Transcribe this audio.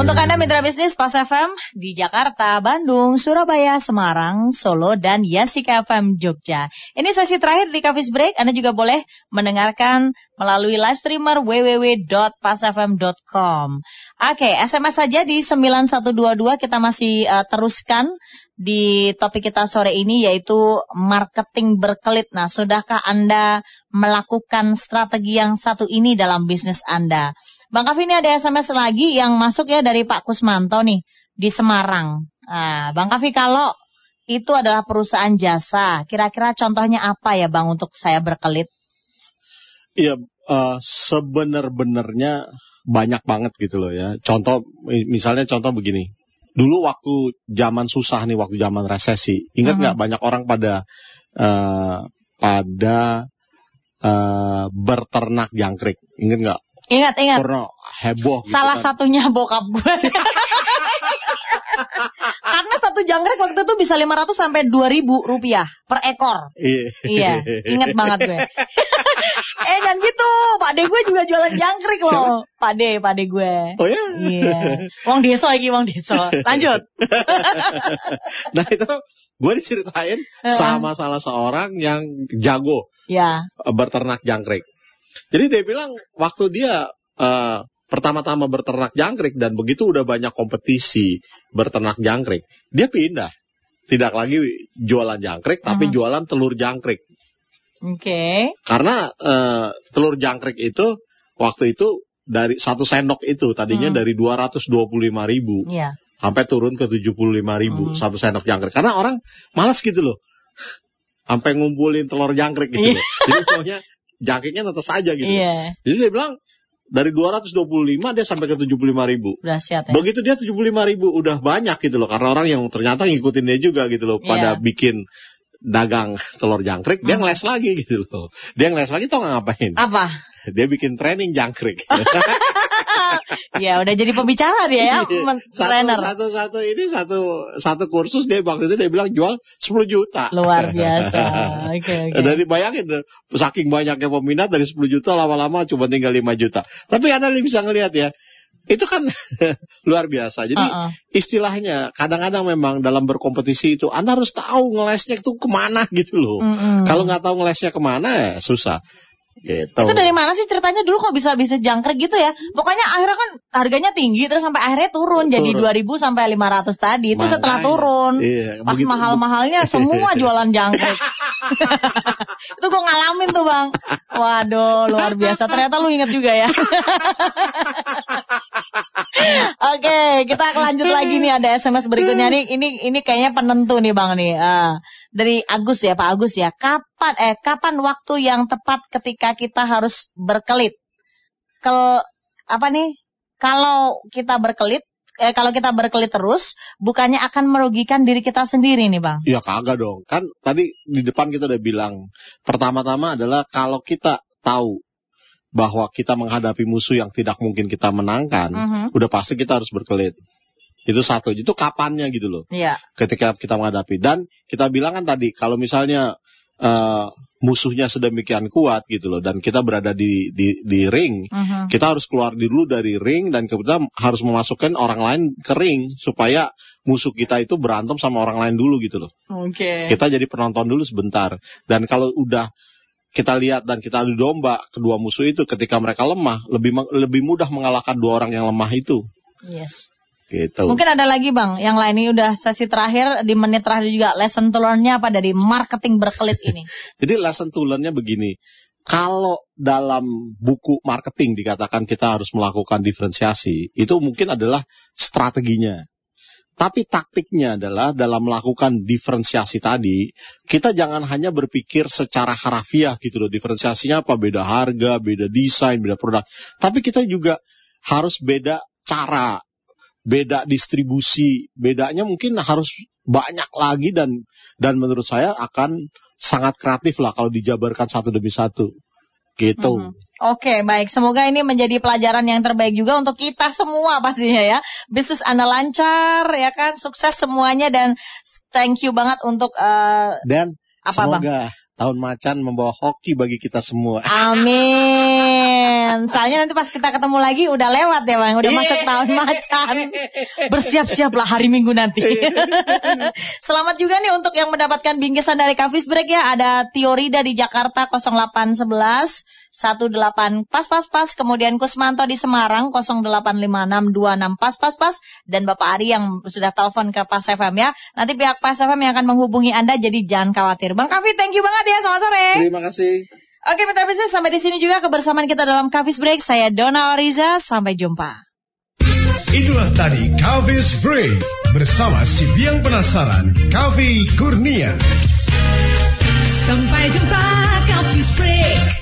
Untuk Anda mitra bisnis Pas FM di Jakarta, Bandung, Surabaya, Semarang, Solo, dan Yasik FM Jogja. Ini sesi terakhir di Kavis Break. Anda juga boleh mendengarkan melalui live streamer www.pasfm.com. Oke, SMS saja di 9122 kita masih uh, teruskan di topik kita sore ini yaitu marketing berkelit. Nah, sudahkah Anda melakukan strategi yang satu ini dalam bisnis Anda? Bang Kavi ini ada SMS lagi yang masuk ya dari Pak Kusmanto nih di Semarang. Nah, Bang Kavi kalau itu adalah perusahaan jasa, kira-kira contohnya apa ya Bang untuk saya berkelit? Iya, uh, sebenar-benarnya banyak banget gitu loh ya. Contoh, misalnya contoh begini. Dulu waktu zaman susah nih, waktu zaman resesi, ingat nggak uh -huh. banyak orang pada uh, pada uh, berternak jangkrik, ingat nggak? Ingat, ingat. Pernah heboh. Gitu Salah kan. satunya bokap gue. Karena satu jangkrik waktu itu bisa 500 sampai 2000 rupiah per ekor. Iya. Iya, ingat banget gue. eh jangan gitu, Pak De gue juga jualan jangkrik loh. Siapa? Pak De, Pak De gue. Oh ya? Iya. Wong deso lagi, wong deso. Lanjut. nah itu gue diceritain uh. sama salah seorang yang jago ya. berternak jangkrik. Jadi dia bilang waktu dia uh, pertama-tama berternak jangkrik dan begitu udah banyak kompetisi berternak jangkrik, dia pindah. Tidak lagi jualan jangkrik, tapi uh-huh. jualan telur jangkrik. Oke. Okay. Karena uh, telur jangkrik itu waktu itu dari satu sendok itu tadinya hmm. dari 225 ribu yeah. sampai turun ke 75 ribu hmm. satu sendok jangkrik. Karena orang malas gitu loh, sampai ngumpulin telur jangkrik gitu. loh. Jadi pokoknya jangkiknya tetap saja gitu. Iya. Jadi dia bilang dari 225 dia sampai ke 75 ribu. Dahsyat ya. Begitu dia 75 ribu udah banyak gitu loh. Karena orang yang ternyata ngikutin dia juga gitu loh. Pada iya. bikin dagang telur jangkrik, hmm. dia ngeles lagi gitu loh. Dia ngeles lagi tau gak ngapain? Apa? Dia bikin training jangkrik. ya udah jadi pembicara dia ya, iya. trainer. Satu, satu, ini satu satu kursus dia waktu itu dia bilang jual 10 juta. Luar biasa. Oke okay, Okay. Dari bayangin saking banyaknya peminat dari 10 juta lama-lama cuma tinggal 5 juta. Tapi Anda bisa ngelihat ya, itu kan luar biasa. Jadi uh -uh. istilahnya kadang-kadang memang dalam berkompetisi itu Anda harus tahu ngelesnya itu ke mana gitu loh. Mm -hmm. Kalau nggak tahu ngelesnya ke mana ya susah. Gitu. Itu dari mana sih ceritanya dulu kok bisa bisnis jangkrik gitu ya? Pokoknya akhirnya kan harganya tinggi terus sampai akhirnya turun, turun. jadi 2000 sampai 500 tadi. Itu Makanya, setelah turun. Iya, Pas mahal-mahalnya semua jualan jangkrik. itu gue ngalamin tuh, Bang. Waduh, luar biasa. Ternyata lu inget juga ya. Oke, kita lanjut lagi nih ada SMS berikutnya nih. Ini ini kayaknya penentu nih Bang nih. Uh, dari Agus ya, Pak Agus ya. Kapan eh kapan waktu yang tepat ketika kita harus berkelit? Kel apa nih? Kalau kita berkelit eh, kalau kita berkelit terus, bukannya akan merugikan diri kita sendiri nih bang? Iya kagak dong. Kan tadi di depan kita udah bilang, pertama-tama adalah kalau kita tahu bahwa kita menghadapi musuh yang tidak mungkin kita menangkan, uh -huh. udah pasti kita harus berkelit. Itu satu. Itu kapannya gitu loh. Iya. Ketika kita menghadapi dan kita bilang kan tadi kalau misalnya uh, musuhnya sedemikian kuat gitu loh dan kita berada di di di ring, uh -huh. kita harus keluar dulu dari ring dan kemudian harus memasukkan orang lain ke ring supaya musuh kita itu berantem sama orang lain dulu gitu loh. Oke. Okay. Kita jadi penonton dulu sebentar dan kalau udah kita lihat dan kita adu domba kedua musuh itu ketika mereka lemah lebih lebih mudah mengalahkan dua orang yang lemah itu. Yes. Gitu. Mungkin ada lagi bang, yang lain ini udah sesi terakhir di menit terakhir juga lesson to learn-nya apa dari marketing berkelit ini? Jadi lesson to learn-nya begini, kalau dalam buku marketing dikatakan kita harus melakukan diferensiasi, itu mungkin adalah strateginya. Tapi taktiknya adalah dalam melakukan diferensiasi tadi, kita jangan hanya berpikir secara harafiah gitu loh. Diferensiasinya apa? Beda harga, beda desain, beda produk. Tapi kita juga harus beda cara, beda distribusi. Bedanya mungkin harus banyak lagi dan dan menurut saya akan sangat kreatif lah kalau dijabarkan satu demi satu. Gitu. Mm -hmm. Oke, baik. Semoga ini menjadi pelajaran yang terbaik juga untuk kita semua pastinya ya. Bisnis Anda lancar, ya kan? Sukses semuanya dan thank you banget untuk uh, dan apa, semoga bang? Tahun macan membawa hoki bagi kita semua. Amin. Soalnya nanti pas kita ketemu lagi udah lewat ya bang, udah masuk tahun macan. Bersiap-siaplah hari Minggu nanti. Selamat juga nih untuk yang mendapatkan bingkisan dari Kafis Break ya. Ada Tiorida di Jakarta 0811 18 pas pas pas kemudian Kusmanto di Semarang 085626 pas pas pas dan Bapak Ari yang sudah telepon ke Pas FM ya. Nanti pihak Pas FM yang akan menghubungi Anda jadi jangan khawatir. Bang Kavi thank you banget ya selamat sore. Terima kasih. Oke mitra bisnis sampai di sini juga kebersamaan kita dalam Kavis Break. Saya Dona Oriza sampai jumpa. Itulah tadi Kavis Break bersama si biang penasaran Kavi Kurnia. Sampai jumpa Kavis Break.